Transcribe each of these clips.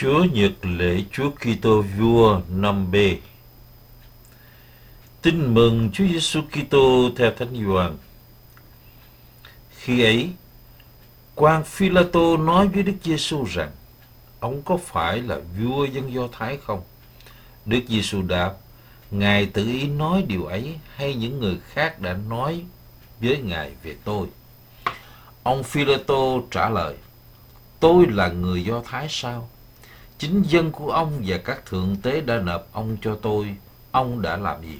Chúa Nhật lễ Chúa Kitô vua năm B. Tin mừng Chúa Giêsu Kitô theo Thánh Gioan. Khi ấy, quan Phi-la-tô nói với Đức Giêsu rằng: Ông có phải là vua dân Do Thái không? Đức Giêsu đáp: Ngài tự ý nói điều ấy hay những người khác đã nói với Ngài về tôi? Ông Phi-la-tô trả lời: Tôi là người Do Thái sao? Chính dân của ông và các thượng tế đã nộp ông cho tôi, ông đã làm gì?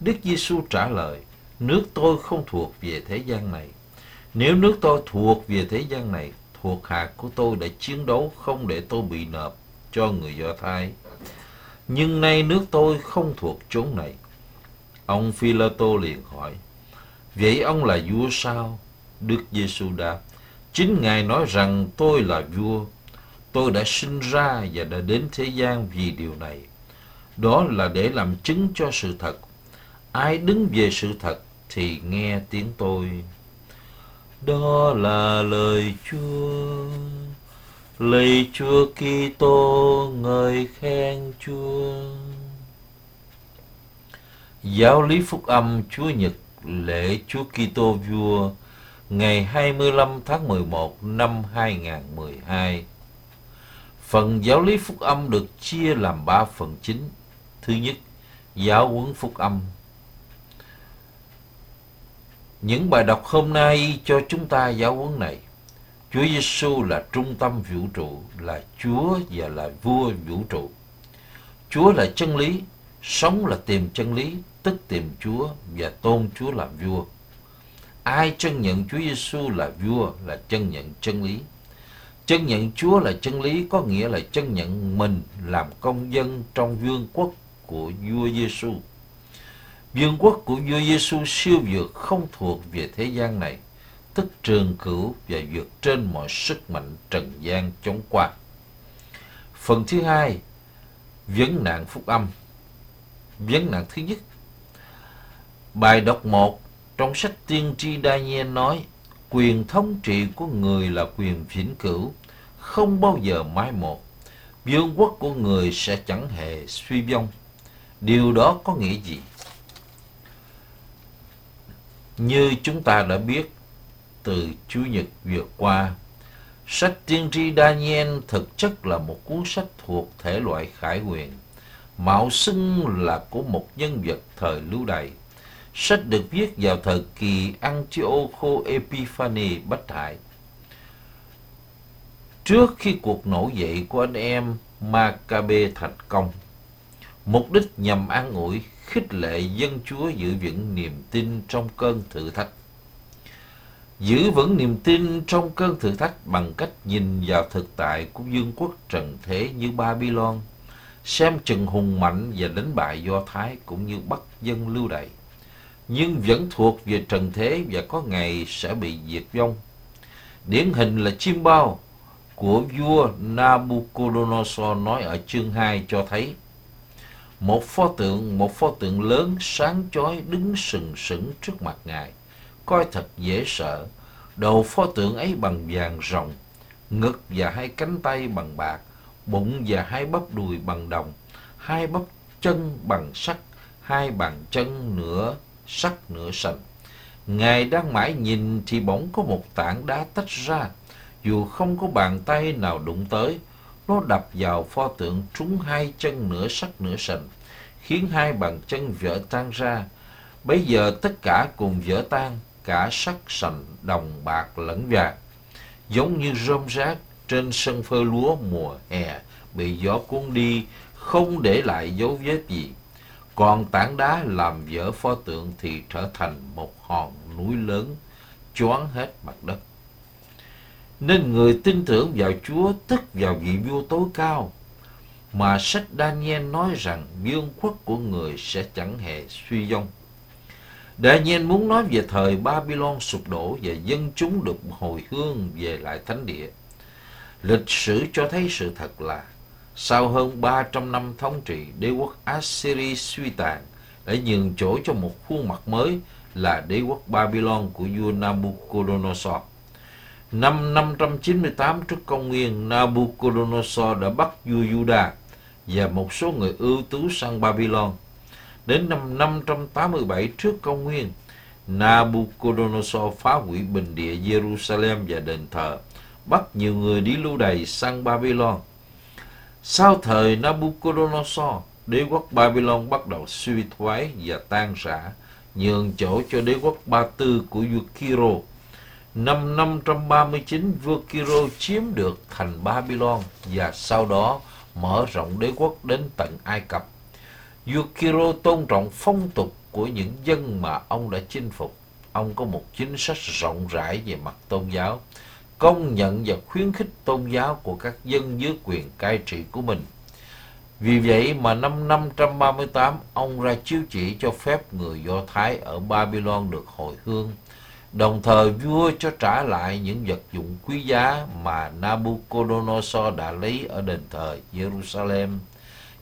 Đức Giêsu trả lời, nước tôi không thuộc về thế gian này. Nếu nước tôi thuộc về thế gian này, thuộc hạ của tôi đã chiến đấu không để tôi bị nộp cho người Do Thái. Nhưng nay nước tôi không thuộc chốn này. Ông phi tô liền hỏi, Vậy ông là vua sao? Đức Giêsu đáp, Chính Ngài nói rằng tôi là vua Tôi đã sinh ra và đã đến thế gian vì điều này. Đó là để làm chứng cho sự thật. Ai đứng về sự thật thì nghe tiếng tôi. Đó là lời Chúa. Lạy Chúa Kitô, ngợi khen Chúa. Giáo lý phúc âm Chúa Nhật, lễ Chúa Kitô vua, ngày 25 tháng 11 năm 2012. Phần giáo lý phúc âm được chia làm ba phần chính. Thứ nhất, giáo huấn phúc âm. Những bài đọc hôm nay cho chúng ta giáo huấn này. Chúa Giêsu là trung tâm vũ trụ, là Chúa và là vua vũ trụ. Chúa là chân lý, sống là tìm chân lý, tức tìm Chúa và tôn Chúa làm vua. Ai chân nhận Chúa Giêsu là vua là chân nhận chân lý. Chân nhận Chúa là chân lý có nghĩa là chân nhận mình làm công dân trong vương quốc của vua Giêsu. Vương quốc của vua Giêsu siêu vượt không thuộc về thế gian này, tức trường cửu và vượt trên mọi sức mạnh trần gian chống qua. Phần thứ hai, vấn nạn phúc âm. Vấn nạn thứ nhất, bài đọc một trong sách tiên tri Daniel nói quyền thống trị của người là quyền vĩnh cửu, không bao giờ mai một. Vương quốc của người sẽ chẳng hề suy vong. Điều đó có nghĩa gì? Như chúng ta đã biết từ Chủ nhật vừa qua, sách tiên tri Daniel thực chất là một cuốn sách thuộc thể loại khải huyền, mạo xưng là của một nhân vật thời lưu đày Sách được viết vào thời kỳ Antiocho Epiphanes bất hại. Trước khi cuộc nổi dậy của anh em Maccabe thành công, mục đích nhằm an ủi, khích lệ dân chúa giữ vững niềm tin trong cơn thử thách. Giữ vững niềm tin trong cơn thử thách bằng cách nhìn vào thực tại của vương quốc trần thế như Babylon, xem chừng hùng mạnh và đánh bại Do Thái cũng như bắt dân lưu đày nhưng vẫn thuộc về trần thế và có ngày sẽ bị diệt vong. Điển hình là chim bao của vua Nabucodonosor nói ở chương 2 cho thấy một pho tượng, một pho tượng lớn sáng chói đứng sừng sững trước mặt Ngài, coi thật dễ sợ. Đầu pho tượng ấy bằng vàng rồng, ngực và hai cánh tay bằng bạc, bụng và hai bắp đùi bằng đồng, hai bắp chân bằng sắt, hai bàn chân nửa sắt nửa sần. Ngài đang mãi nhìn thì bỗng có một tảng đá tách ra, dù không có bàn tay nào đụng tới, nó đập vào pho tượng trúng hai chân nửa sắc nửa sần, khiến hai bàn chân vỡ tan ra. Bây giờ tất cả cùng vỡ tan, cả sắc sần, đồng bạc lẫn vàng, giống như rơm rác trên sân phơi lúa mùa hè bị gió cuốn đi, không để lại dấu vết gì. Còn tảng đá làm vỡ pho tượng thì trở thành một hòn núi lớn, choáng hết mặt đất. Nên người tin tưởng vào Chúa tức vào vị vua tối cao, mà sách Daniel nói rằng vương quốc của người sẽ chẳng hề suy vong. Daniel muốn nói về thời Babylon sụp đổ và dân chúng được hồi hương về lại thánh địa. Lịch sử cho thấy sự thật là sau hơn 300 năm thống trị, đế quốc Assyria suy tàn đã nhường chỗ cho một khuôn mặt mới là đế quốc Babylon của vua Nabucodonosor. Năm 598 trước công nguyên, Nabucodonosor đã bắt vua Juda và một số người ưu tú sang Babylon. Đến năm 587 trước công nguyên, Nabucodonosor phá hủy bình địa Jerusalem và đền thờ, bắt nhiều người đi lưu đày sang Babylon. Sau thời Nabucodonosor, đế quốc Babylon bắt đầu suy thoái và tan rã, nhường chỗ cho đế quốc Ba Tư của vua Kiro. Năm 539, vua Kiro chiếm được thành Babylon và sau đó mở rộng đế quốc đến tận Ai Cập. Vua Kiro tôn trọng phong tục của những dân mà ông đã chinh phục. Ông có một chính sách rộng rãi về mặt tôn giáo, công nhận và khuyến khích tôn giáo của các dân dưới quyền cai trị của mình. Vì vậy mà năm 538, ông ra chiếu chỉ cho phép người Do Thái ở Babylon được hồi hương, đồng thời vua cho trả lại những vật dụng quý giá mà Nabucodonosor đã lấy ở đền thờ Jerusalem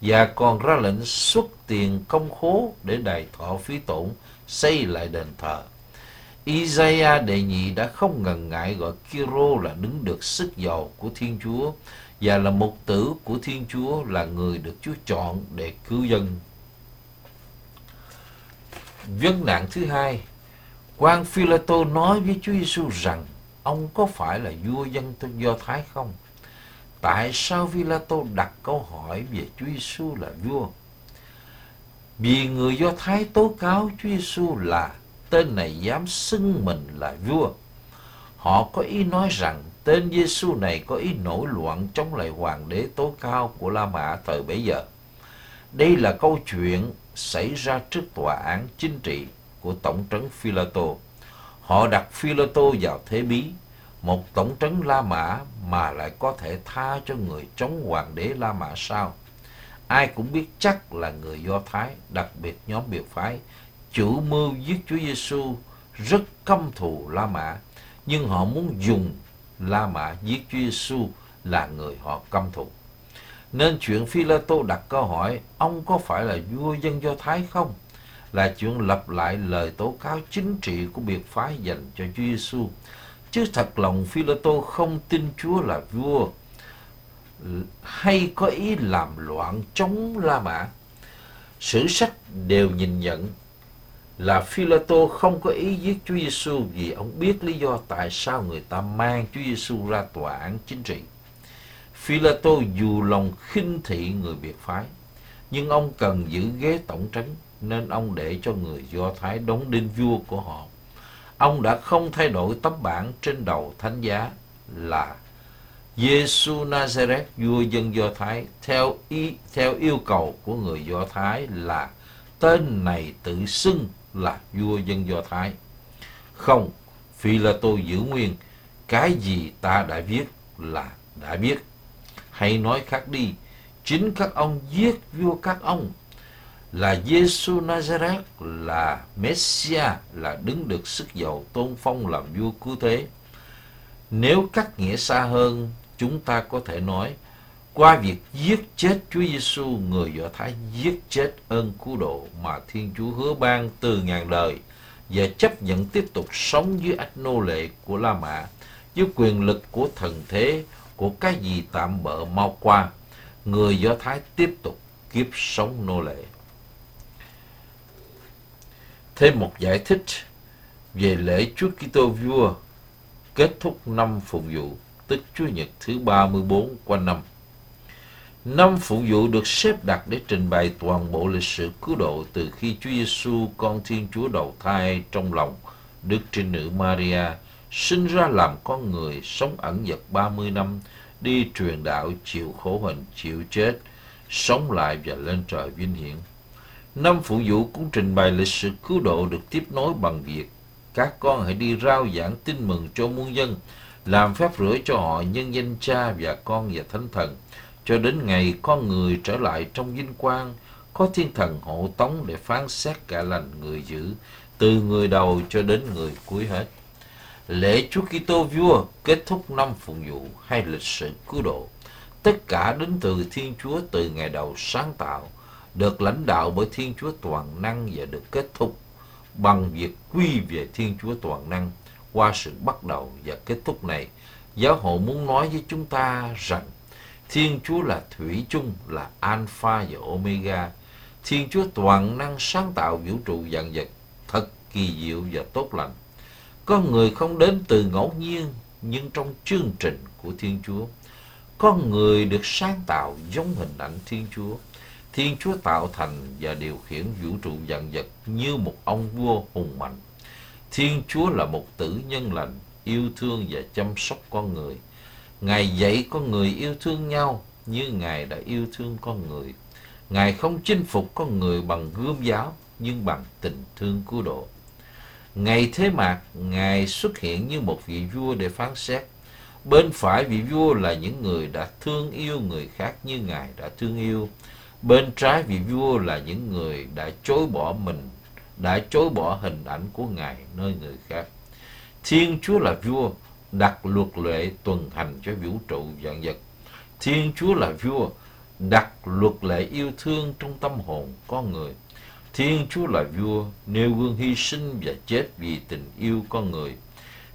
và còn ra lệnh xuất tiền công khố để đài thọ phí tổn xây lại đền thờ. Isaiah đệ nhị đã không ngần ngại gọi Kiro là đứng được sức giàu của Thiên Chúa và là mục tử của Thiên Chúa là người được Chúa chọn để cứu dân. Vấn nạn thứ hai, quan Philato nói với Chúa Giêsu rằng, ông có phải là vua dân Do Thái không? Tại sao Philato đặt câu hỏi về Chúa Giêsu là vua? Vì người Do Thái tố cáo Chúa Giêsu là tên này dám xưng mình là vua. Họ có ý nói rằng tên Giêsu này có ý nổi loạn chống lại hoàng đế tố cao của La Mã thời bấy giờ. Đây là câu chuyện xảy ra trước tòa án chính trị của tổng trấn Philato. Họ đặt Philato vào thế bí, một tổng trấn La Mã mà lại có thể tha cho người chống hoàng đế La Mã sao? Ai cũng biết chắc là người Do Thái, đặc biệt nhóm biệt phái, chủ mưu giết Chúa Giêsu rất căm thù La Mã, nhưng họ muốn dùng La Mã giết Chúa Giêsu là người họ căm thù. Nên chuyện phi la tô đặt câu hỏi ông có phải là vua dân Do Thái không? Là chuyện lặp lại lời tố cáo chính trị của biệt phái dành cho Chúa Giêsu. Chứ thật lòng phi la tô không tin Chúa là vua hay có ý làm loạn chống La Mã. Sử sách đều nhìn nhận là Philato không có ý giết Chúa Giêsu vì ông biết lý do tại sao người ta mang Chúa Giêsu ra tòa án chính trị. Philato dù lòng khinh thị người biệt phái, nhưng ông cần giữ ghế tổng trấn nên ông để cho người Do Thái đóng đinh vua của họ. Ông đã không thay đổi tấm bảng trên đầu thánh giá là Giêsu Nazareth vua dân Do Thái theo ý theo yêu cầu của người Do Thái là tên này tự xưng là vua dân Do Thái. Không, phi là tôi giữ nguyên, cái gì ta đã viết là đã viết. Hãy nói khác đi, chính các ông giết vua các ông là Giêsu Nazareth là Messiah là đứng được sức giàu tôn phong làm vua cứu thế. Nếu cắt nghĩa xa hơn, chúng ta có thể nói qua việc giết chết Chúa Giêsu người Do Thái giết chết ơn cứu độ mà Thiên Chúa hứa ban từ ngàn đời và chấp nhận tiếp tục sống dưới ách nô lệ của La Mã dưới quyền lực của thần thế của cái gì tạm bợ mau qua người Do Thái tiếp tục kiếp sống nô lệ thêm một giải thích về lễ Chúa Kitô vua kết thúc năm phục vụ, tức Chúa Nhật thứ 34 qua năm Năm phụ vụ được xếp đặt để trình bày toàn bộ lịch sử cứu độ từ khi Chúa Giêsu con Thiên Chúa đầu thai trong lòng Đức Trinh Nữ Maria, sinh ra làm con người, sống ẩn dật 30 năm, đi truyền đạo, chịu khổ hình, chịu chết, sống lại và lên trời vinh hiển. Năm phụ vụ cũng trình bày lịch sử cứu độ được tiếp nối bằng việc các con hãy đi rao giảng tin mừng cho muôn dân, làm phép rửa cho họ nhân danh cha và con và thánh thần cho đến ngày con người trở lại trong vinh quang, có thiên thần hộ tống để phán xét cả lành người dữ, từ người đầu cho đến người cuối hết. Lễ Chúa Kitô Vua kết thúc năm phụng vụ hay lịch sử cứu độ, tất cả đến từ Thiên Chúa từ ngày đầu sáng tạo, được lãnh đạo bởi Thiên Chúa toàn năng và được kết thúc bằng việc quy về Thiên Chúa toàn năng qua sự bắt đầu và kết thúc này, giáo hội muốn nói với chúng ta rằng Thiên Chúa là thủy chung, là Alpha và Omega. Thiên Chúa toàn năng sáng tạo vũ trụ vạn vật, thật kỳ diệu và tốt lành. Con người không đến từ ngẫu nhiên, nhưng trong chương trình của Thiên Chúa. Con người được sáng tạo giống hình ảnh Thiên Chúa. Thiên Chúa tạo thành và điều khiển vũ trụ vạn vật như một ông vua hùng mạnh. Thiên Chúa là một tử nhân lành, yêu thương và chăm sóc con người. Ngài dạy con người yêu thương nhau như Ngài đã yêu thương con người. Ngài không chinh phục con người bằng gươm giáo, nhưng bằng tình thương cứu độ. Ngày thế mạc, Ngài xuất hiện như một vị vua để phán xét. Bên phải vị vua là những người đã thương yêu người khác như Ngài đã thương yêu. Bên trái vị vua là những người đã chối bỏ mình, đã chối bỏ hình ảnh của Ngài nơi người khác. Thiên Chúa là vua, đặt luật lệ tuần hành cho vũ trụ vạn vật. Thiên Chúa là vua, đặt luật lệ yêu thương trong tâm hồn con người. Thiên Chúa là vua, nêu gương hy sinh và chết vì tình yêu con người.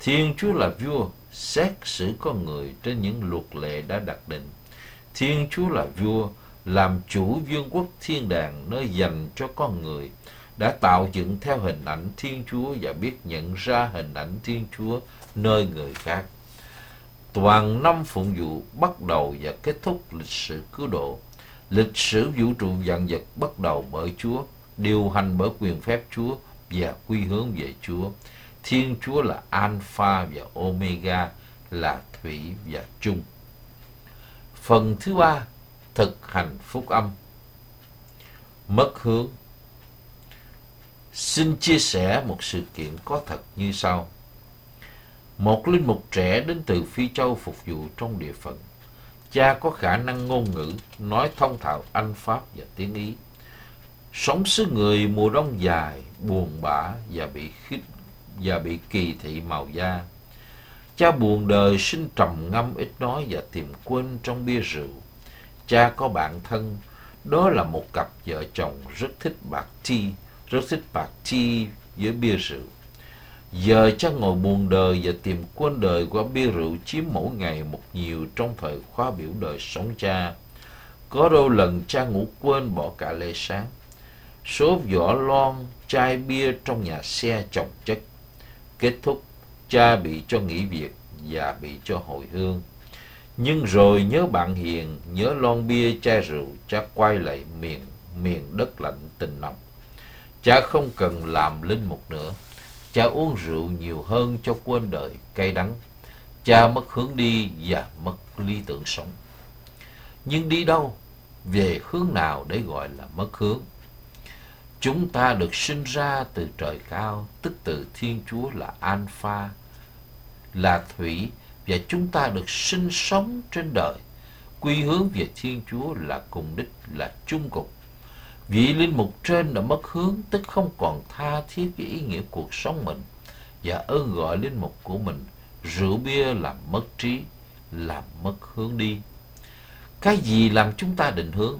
Thiên Chúa là vua, xét xử con người trên những luật lệ đã đặt định. Thiên Chúa là vua, làm chủ vương quốc thiên đàng nơi dành cho con người, đã tạo dựng theo hình ảnh Thiên Chúa và biết nhận ra hình ảnh Thiên Chúa nơi người khác. Toàn năm phụng vụ bắt đầu và kết thúc lịch sử cứu độ. Lịch sử vũ trụ vạn vật bắt đầu bởi Chúa, điều hành bởi quyền phép Chúa và quy hướng về Chúa. Thiên Chúa là Alpha và Omega, là Thủy và Chung Phần thứ ba, thực hành phúc âm. Mất hướng. Xin chia sẻ một sự kiện có thật như sau. Một linh mục trẻ đến từ Phi Châu phục vụ trong địa phận. Cha có khả năng ngôn ngữ, nói thông thạo Anh Pháp và tiếng Ý. Sống xứ người mùa đông dài, buồn bã và bị khích và bị kỳ thị màu da. Cha buồn đời sinh trầm ngâm ít nói và tìm quên trong bia rượu. Cha có bạn thân, đó là một cặp vợ chồng rất thích bạc chi, rất thích bạc chi với bia rượu. Giờ cha ngồi buồn đời và tìm quên đời qua bia rượu chiếm mỗi ngày một nhiều trong thời khóa biểu đời sống cha. Có đôi lần cha ngủ quên bỏ cả lễ sáng. Số vỏ lon, chai bia trong nhà xe chồng chất. Kết thúc, cha bị cho nghỉ việc và bị cho hồi hương. Nhưng rồi nhớ bạn hiền, nhớ lon bia chai rượu, cha quay lại miền, miền đất lạnh tình nồng. Cha không cần làm linh mục nữa. Cha uống rượu nhiều hơn cho quên đời cay đắng. Cha mất hướng đi và mất lý tưởng sống. Nhưng đi đâu? Về hướng nào để gọi là mất hướng? Chúng ta được sinh ra từ trời cao, tức từ Thiên Chúa là Alpha, là Thủy, và chúng ta được sinh sống trên đời. Quy hướng về Thiên Chúa là cùng đích, là chung cục. Vị linh mục trên đã mất hướng, tức không còn tha thiết với ý nghĩa cuộc sống mình, và ơn gọi linh mục của mình, rượu bia làm mất trí, làm mất hướng đi. Cái gì làm chúng ta định hướng?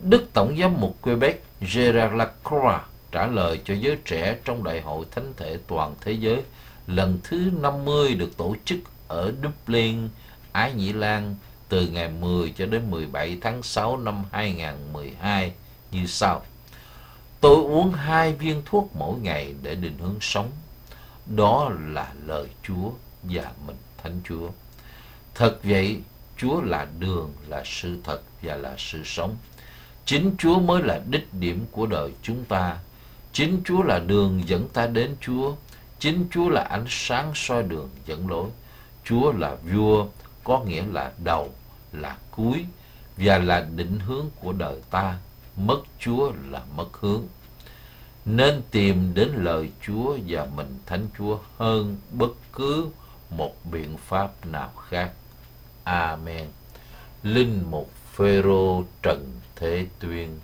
Đức Tổng giám mục Quebec Gerard Lacroix trả lời cho giới trẻ trong Đại hội Thánh thể toàn thế giới lần thứ 50 được tổ chức ở Dublin, Ái Nhĩ Lan từ ngày 10 cho đến 17 tháng 6 năm 2012 như sau. Tôi uống hai viên thuốc mỗi ngày để định hướng sống. Đó là lời Chúa và mình Thánh Chúa. Thật vậy, Chúa là đường, là sự thật và là sự sống. Chính Chúa mới là đích điểm của đời chúng ta. Chính Chúa là đường dẫn ta đến Chúa. Chính Chúa là ánh sáng soi đường dẫn lối. Chúa là vua, có nghĩa là đầu, là cuối và là định hướng của đời ta. Mất Chúa là mất hướng. Nên tìm đến lời Chúa và mình Thánh Chúa hơn bất cứ một biện pháp nào khác. Amen. Linh mục Phêrô Trần Thế Tuyên